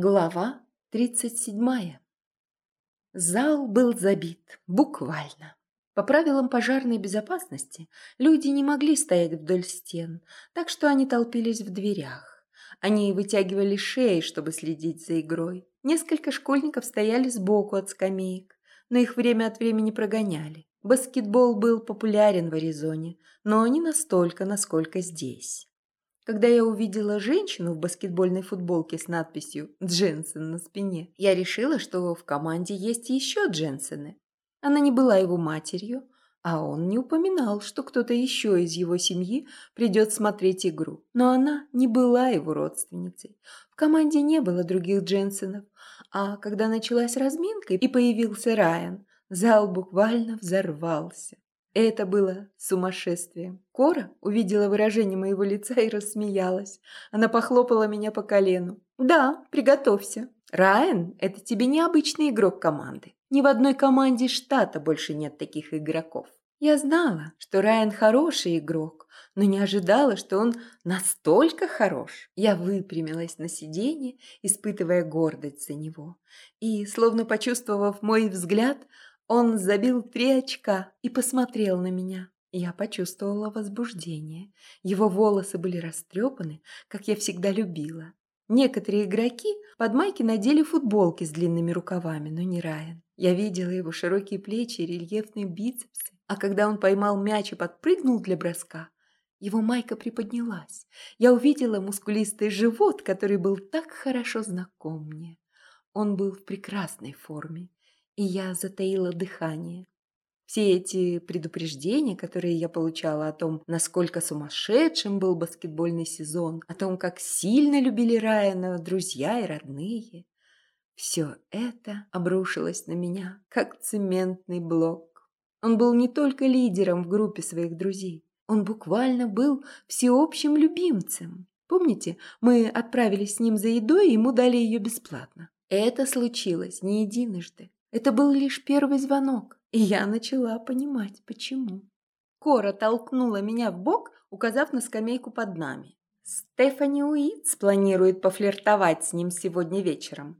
Глава 37. Зал был забит, буквально. По правилам пожарной безопасности люди не могли стоять вдоль стен, так что они толпились в дверях. Они вытягивали шеи, чтобы следить за игрой. Несколько школьников стояли сбоку от скамеек, но их время от времени прогоняли. Баскетбол был популярен в Аризоне, но не настолько, насколько здесь. Когда я увидела женщину в баскетбольной футболке с надписью «Дженсен» на спине, я решила, что в команде есть еще Дженсены. Она не была его матерью, а он не упоминал, что кто-то еще из его семьи придет смотреть игру. Но она не была его родственницей. В команде не было других Дженсенов, а когда началась разминка и появился Райан, зал буквально взорвался. Это было сумасшествием. Кора увидела выражение моего лица и рассмеялась. Она похлопала меня по колену. «Да, приготовься. Райан – это тебе необычный игрок команды. Ни в одной команде штата больше нет таких игроков. Я знала, что Райан хороший игрок, но не ожидала, что он настолько хорош. Я выпрямилась на сиденье, испытывая гордость за него. И, словно почувствовав мой взгляд, он забил три очка и посмотрел на меня. Я почувствовала возбуждение. Его волосы были растрепаны, как я всегда любила. Некоторые игроки под майки надели футболки с длинными рукавами, но не Райан. Я видела его широкие плечи и рельефные бицепсы. А когда он поймал мяч и подпрыгнул для броска, его майка приподнялась. Я увидела мускулистый живот, который был так хорошо знаком мне. Он был в прекрасной форме и я затаила дыхание. Все эти предупреждения, которые я получала о том, насколько сумасшедшим был баскетбольный сезон, о том, как сильно любили Райана друзья и родные, все это обрушилось на меня, как цементный блок. Он был не только лидером в группе своих друзей, он буквально был всеобщим любимцем. Помните, мы отправились с ним за едой, и ему дали ее бесплатно. Это случилось не единожды. Это был лишь первый звонок, и я начала понимать, почему. Кора толкнула меня в бок, указав на скамейку под нами. Стефани Уитс планирует пофлиртовать с ним сегодня вечером.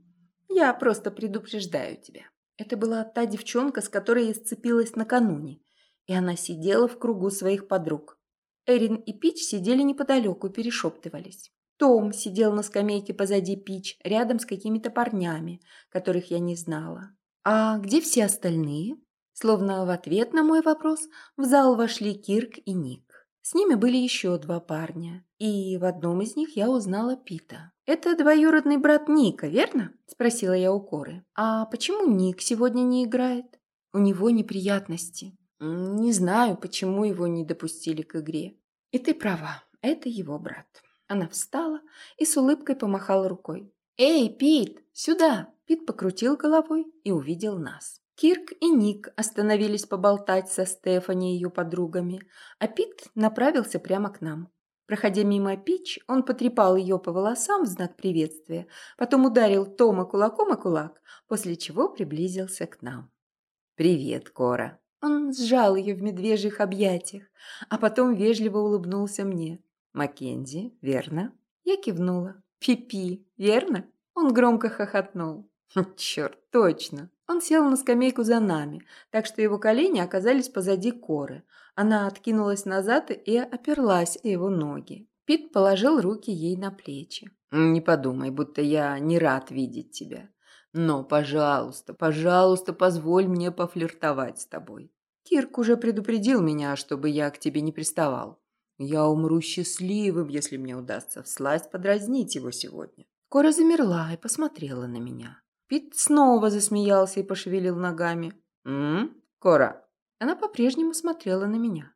Я просто предупреждаю тебя. Это была та девчонка, с которой я сцепилась накануне, и она сидела в кругу своих подруг. Эрин и Пич сидели неподалеку перешептывались. Том сидел на скамейке позади Пич, рядом с какими-то парнями, которых я не знала. «А где все остальные?» Словно в ответ на мой вопрос в зал вошли Кирк и Ник. С ними были еще два парня, и в одном из них я узнала Пита. «Это двоюродный брат Ника, верно?» – спросила я у Коры. «А почему Ник сегодня не играет?» «У него неприятности. Не знаю, почему его не допустили к игре. И ты права, это его брат». Она встала и с улыбкой помахала рукой. «Эй, Пит, сюда!» Пит покрутил головой и увидел нас. Кирк и Ник остановились поболтать со Стефани и ее подругами, а Пит направился прямо к нам. Проходя мимо Пич, он потрепал ее по волосам в знак приветствия, потом ударил Тома кулаком о кулак, после чего приблизился к нам. «Привет, Кора!» Он сжал ее в медвежьих объятиях, а потом вежливо улыбнулся мне. «Маккензи, верно?» Я кивнула. «Пипи, верно?» Он громко хохотнул. Черт, точно. Он сел на скамейку за нами, так что его колени оказались позади коры. Она откинулась назад и оперлась о его ноги. Пит положил руки ей на плечи. «Не подумай, будто я не рад видеть тебя. Но, пожалуйста, пожалуйста, позволь мне пофлиртовать с тобой. Кирк уже предупредил меня, чтобы я к тебе не приставал. Я умру счастливым, если мне удастся всласть подразнить его сегодня». Кора замерла и посмотрела на меня. Пит снова засмеялся и пошевелил ногами. «М? Кора?» Она по-прежнему смотрела на меня.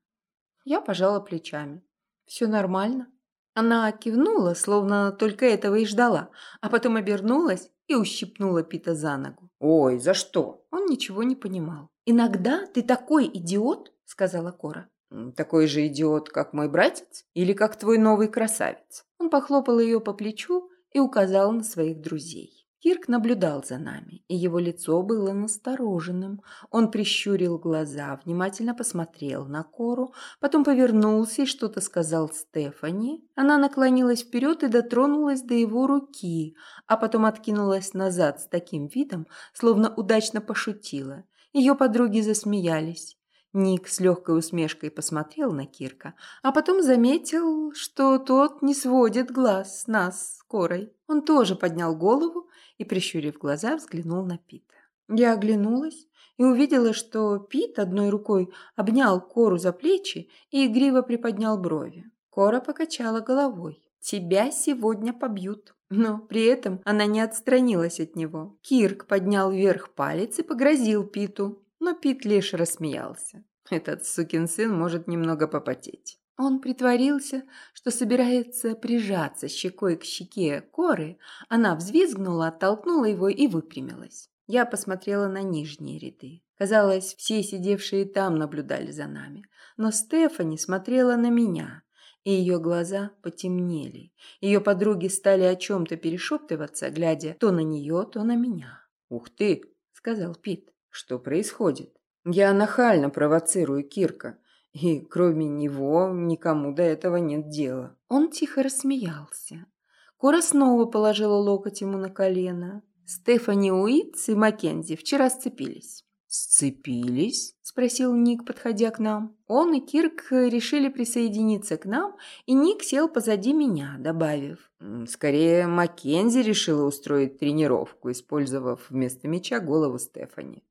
Я пожала плечами. «Все нормально?» Она кивнула, словно только этого и ждала, а потом обернулась и ущипнула Пита за ногу. «Ой, за что?» Он ничего не понимал. «Иногда ты такой идиот», — сказала Кора. «Такой же идиот, как мой братец? Или как твой новый красавец?» Он похлопал ее по плечу и указал на своих друзей. Кирк наблюдал за нами, и его лицо было настороженным. Он прищурил глаза, внимательно посмотрел на Кору, потом повернулся и что-то сказал Стефани. Она наклонилась вперед и дотронулась до его руки, а потом откинулась назад с таким видом, словно удачно пошутила. Ее подруги засмеялись. Ник с легкой усмешкой посмотрел на Кирка, а потом заметил, что тот не сводит глаз с нас с Корой. Он тоже поднял голову и, прищурив глаза, взглянул на Пита. Я оглянулась и увидела, что Пит одной рукой обнял Кору за плечи и игриво приподнял брови. Кора покачала головой. «Тебя сегодня побьют». Но при этом она не отстранилась от него. Кирк поднял вверх палец и погрозил Питу но Пит лишь рассмеялся. Этот сукин сын может немного попотеть. Он притворился, что собирается прижаться щекой к щеке Коры. Она взвизгнула, оттолкнула его и выпрямилась. Я посмотрела на нижние ряды. Казалось, все сидевшие там наблюдали за нами. Но Стефани смотрела на меня, и ее глаза потемнели. Ее подруги стали о чем-то перешептываться, глядя то на нее, то на меня. «Ух ты!» — сказал Пит. Что происходит? Я нахально провоцирую Кирка, и кроме него никому до этого нет дела. Он тихо рассмеялся. Кора снова положила локоть ему на колено. Стефани Уитс и Маккензи вчера сцепились. «Сцепились?» – спросил Ник, подходя к нам. Он и Кирк решили присоединиться к нам, и Ник сел позади меня, добавив. «Скорее, Маккензи решила устроить тренировку, использовав вместо мяча голову Стефани.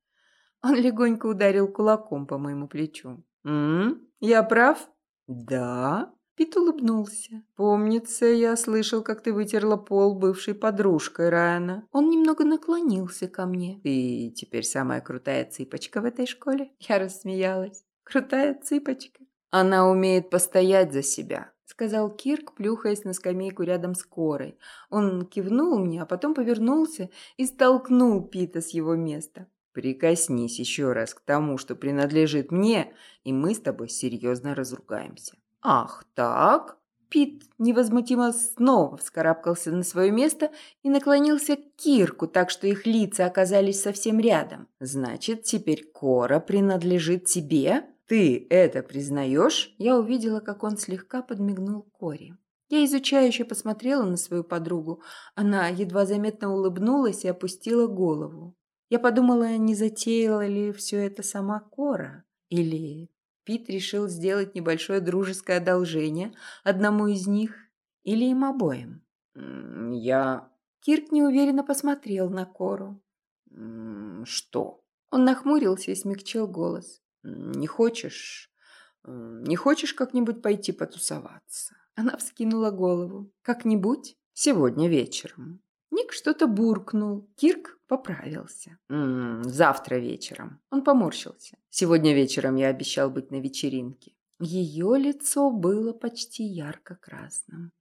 Он легонько ударил кулаком по моему плечу. «М? Я прав?» «Да». Пит улыбнулся. «Помнится, я слышал, как ты вытерла пол бывшей подружкой Райана». Он немного наклонился ко мне. «Ты теперь самая крутая цыпочка в этой школе?» Я рассмеялась. «Крутая цыпочка». «Она умеет постоять за себя», — сказал Кирк, плюхаясь на скамейку рядом с Корой. Он кивнул мне, а потом повернулся и столкнул Пита с его места. Прикоснись еще раз к тому, что принадлежит мне, и мы с тобой серьезно разругаемся. Ах, так? Пит невозмутимо снова вскарабкался на свое место и наклонился к Кирку, так что их лица оказались совсем рядом. Значит, теперь Кора принадлежит тебе? Ты это признаешь? Я увидела, как он слегка подмигнул Коре. Я изучающе посмотрела на свою подругу. Она едва заметно улыбнулась и опустила голову. Я подумала, не затеяла ли все это сама Кора, или Пит решил сделать небольшое дружеское одолжение одному из них, или им обоим. Я... Кирк неуверенно посмотрел на Кору. Что? Он нахмурился и смягчил голос. Не хочешь... Не хочешь как-нибудь пойти потусоваться? Она вскинула голову. Как-нибудь? Сегодня вечером. Ник что-то буркнул. Кирк поправился. «М -м, «Завтра вечером». Он поморщился. «Сегодня вечером я обещал быть на вечеринке». Ее лицо было почти ярко-красным.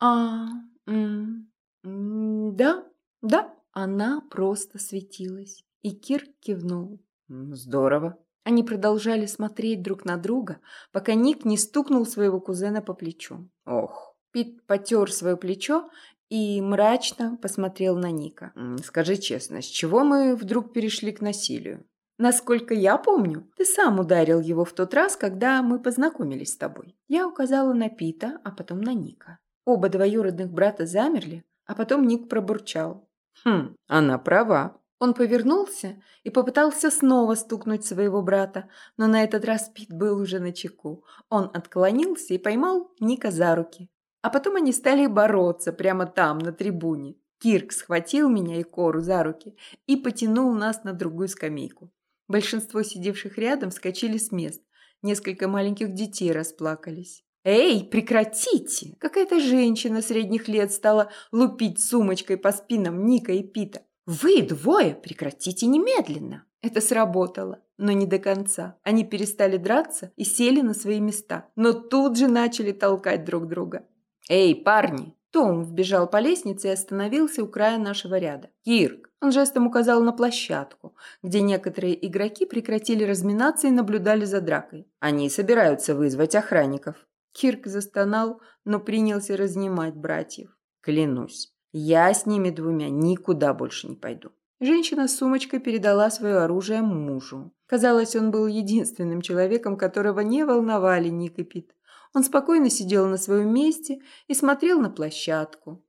«А, м -м, да, да». Она просто светилась. И Кирк кивнул. «Здорово». Они продолжали смотреть друг на друга, пока Ник не стукнул своего кузена по плечу. «Ох». Пит потер свое плечо и мрачно посмотрел на Ника. «Скажи честно, с чего мы вдруг перешли к насилию?» «Насколько я помню, ты сам ударил его в тот раз, когда мы познакомились с тобой». Я указала на Пита, а потом на Ника. Оба двоюродных брата замерли, а потом Ник пробурчал. «Хм, она права». Он повернулся и попытался снова стукнуть своего брата, но на этот раз Пит был уже на чеку. Он отклонился и поймал Ника за руки. А потом они стали бороться прямо там, на трибуне. Кирк схватил меня и Кору за руки и потянул нас на другую скамейку. Большинство сидевших рядом вскочили с мест. Несколько маленьких детей расплакались. «Эй, прекратите!» Какая-то женщина средних лет стала лупить сумочкой по спинам Ника и Пита. «Вы двое прекратите немедленно!» Это сработало, но не до конца. Они перестали драться и сели на свои места, но тут же начали толкать друг друга. «Эй, парни!» Том вбежал по лестнице и остановился у края нашего ряда. «Кирк!» Он жестом указал на площадку, где некоторые игроки прекратили разминаться и наблюдали за дракой. «Они собираются вызвать охранников». Кирк застонал, но принялся разнимать братьев. «Клянусь, Я с ними двумя никуда больше не пойду. Женщина с сумочкой передала свое оружие мужу. Казалось, он был единственным человеком, которого не волновали Ник и Пит. Он спокойно сидел на своем месте и смотрел на площадку.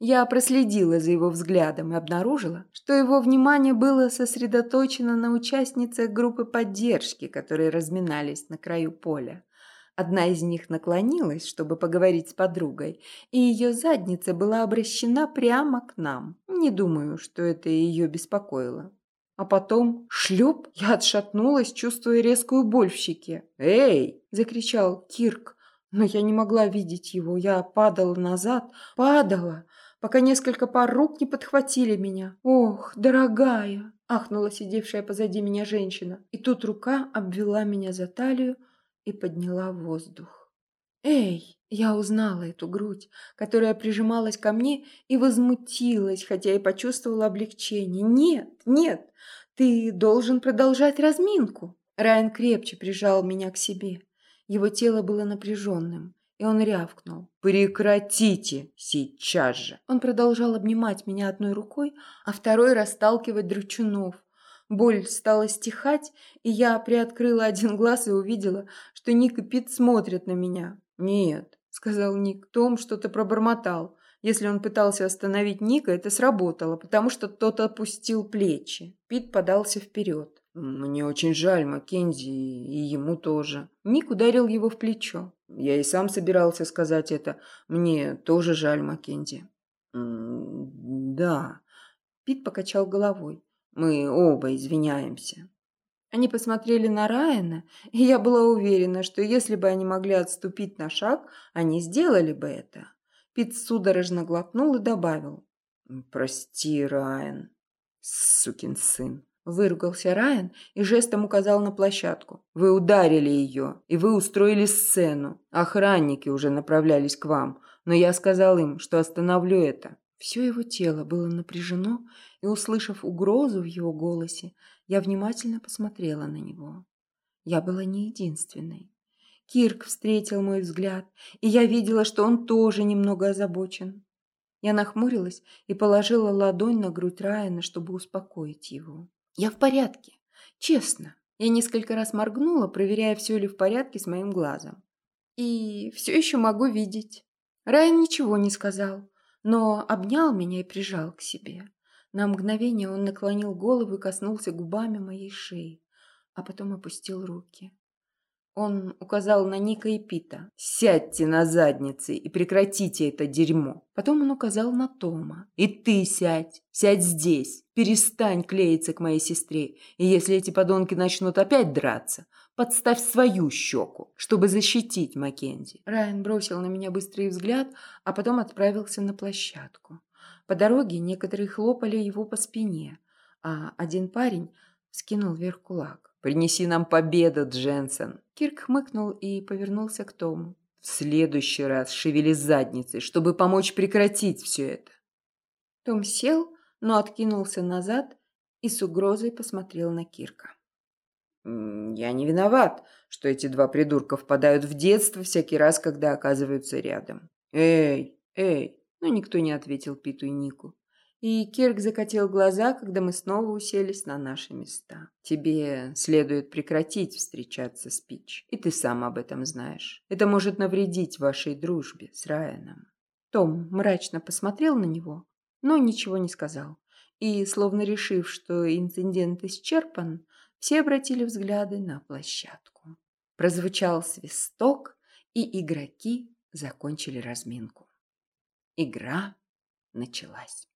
Я проследила за его взглядом и обнаружила, что его внимание было сосредоточено на участницах группы поддержки, которые разминались на краю поля. Одна из них наклонилась, чтобы поговорить с подругой, и ее задница была обращена прямо к нам. Не думаю, что это ее беспокоило. А потом шлеп, я отшатнулась, чувствуя резкую боль в щеке. «Эй!» – закричал Кирк. Но я не могла видеть его. Я падала назад, падала, пока несколько пар рук не подхватили меня. «Ох, дорогая!» – ахнула сидевшая позади меня женщина. И тут рука обвела меня за талию, и подняла воздух. «Эй!» Я узнала эту грудь, которая прижималась ко мне и возмутилась, хотя и почувствовала облегчение. «Нет, нет, ты должен продолжать разминку!» Райан крепче прижал меня к себе. Его тело было напряженным, и он рявкнул. «Прекратите сейчас же!» Он продолжал обнимать меня одной рукой, а второй расталкивать дручунов. Боль стала стихать, и я приоткрыла один глаз и увидела, что Ник и Пит смотрят на меня. «Нет», — сказал Ник, Том что-то пробормотал. Если он пытался остановить Ника, это сработало, потому что тот опустил плечи. Пит подался вперед. «Мне очень жаль Маккензи, и ему тоже». Ник ударил его в плечо. «Я и сам собирался сказать это. Мне тоже жаль Маккензи». «Да». Пит покачал головой. Мы оба извиняемся. Они посмотрели на Райана, и я была уверена, что если бы они могли отступить на шаг, они сделали бы это. Пит судорожно глотнул и добавил. «Прости, Райан, сукин сын». Выругался Райан и жестом указал на площадку. «Вы ударили ее, и вы устроили сцену. Охранники уже направлялись к вам, но я сказал им, что остановлю это. Все его тело было напряжено, и, услышав угрозу в его голосе, я внимательно посмотрела на него. Я была не единственной. Кирк встретил мой взгляд, и я видела, что он тоже немного озабочен. Я нахмурилась и положила ладонь на грудь Райана, чтобы успокоить его. «Я в порядке. Честно». Я несколько раз моргнула, проверяя, все ли в порядке с моим глазом. И все еще могу видеть. Райан ничего не сказал, но обнял меня и прижал к себе. На мгновение он наклонил голову и коснулся губами моей шеи, а потом опустил руки. Он указал на Ника и Пита. «Сядьте на задницы и прекратите это дерьмо!» Потом он указал на Тома. «И ты сядь! Сядь здесь! Перестань клеиться к моей сестре! И если эти подонки начнут опять драться, подставь свою щеку, чтобы защитить Маккензи!» Райан бросил на меня быстрый взгляд, а потом отправился на площадку. По дороге некоторые хлопали его по спине, а один парень скинул вверх кулак. «Принеси нам победу, Дженсен!» Кирк хмыкнул и повернулся к Тому. «В следующий раз шевели задницей, чтобы помочь прекратить все это!» Том сел, но откинулся назад и с угрозой посмотрел на Кирка. «Я не виноват, что эти два придурка впадают в детство всякий раз, когда оказываются рядом. Эй, эй, но никто не ответил Питу и Нику. И Кирк закатил глаза, когда мы снова уселись на наши места. «Тебе следует прекратить встречаться с Пич, и ты сам об этом знаешь. Это может навредить вашей дружбе с Райаном». Том мрачно посмотрел на него, но ничего не сказал. И, словно решив, что инцидент исчерпан, все обратили взгляды на площадку. Прозвучал свисток, и игроки закончили разминку. Игра началась.